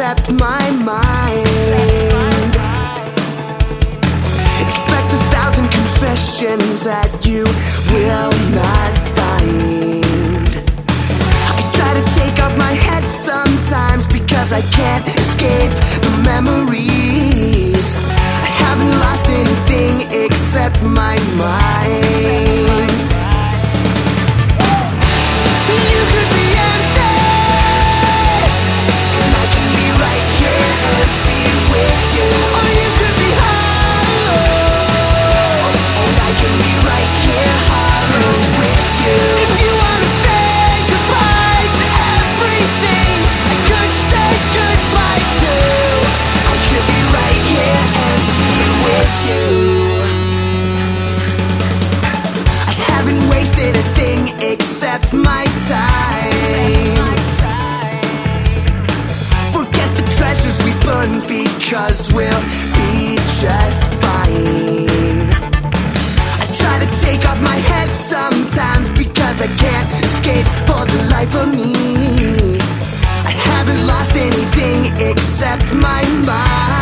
accept my mind. Expect a thousand confessions that you will not find. I try to take off my head sometimes because I can't escape the memories. I haven't lost anything except my mind. Wasted a thing except my time. Forget the treasures we burn because we'll be just fine. I try to take off my head sometimes because I can't escape for the life of me. I haven't lost anything except my mind.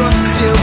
You're still